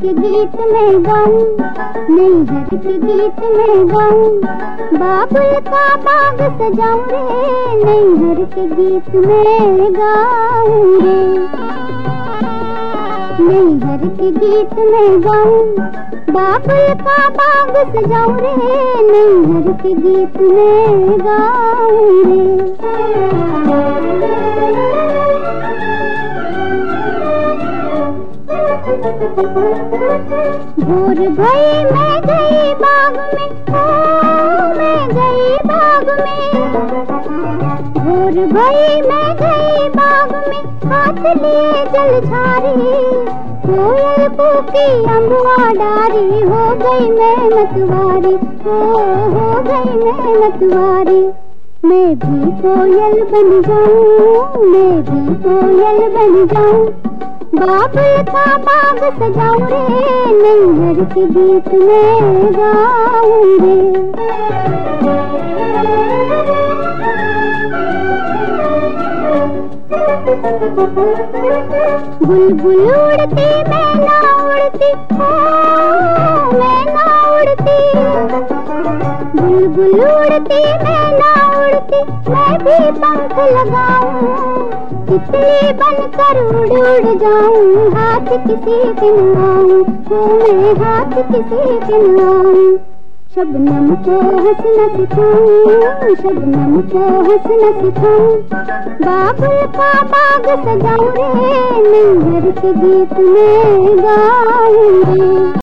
के गीत में गाऊं नैहर के गीत में गाऊं बाबुल का बाग सजाऊं रे नैहर के गीत में गाऊं रे नैहर के गीत में गाऊं बाबुल का बाग सजाऊं रे नैहर के गीत में गाऊं भोर भई मैं गई बाग में, ओ, मैं गई बाग में। भोर भई मैं गई बाग में, हाथ लिए जल झारी। कोयल पूकी अम्बुआ डारी, हो गई मैं मतवारी हो हो गई मैं मतवारी। मैं भी कोयल बन जाऊँ, मैं भी कोयल बन जाऊँ। बाबुल का बाग सजाऊं रे नैहर के गीत में गाऊं रे बुलबुल उड़ती मैं उड़ती, ओ मैं उड़ती। बुलबुल उड़ती मैं उड़ती, मैं भी पंख लगाऊँ। तितली बनकर उड़ उड़ जाऊँ, हाथ किसी के नाऊं हो मैं हाथ किसी के नाऊं शबनम को हंसना सिखाऊं शबनम को हंसना सिखाऊं। बाबुल का बाग सजाऊं रे नैहर के गीत में गाऊं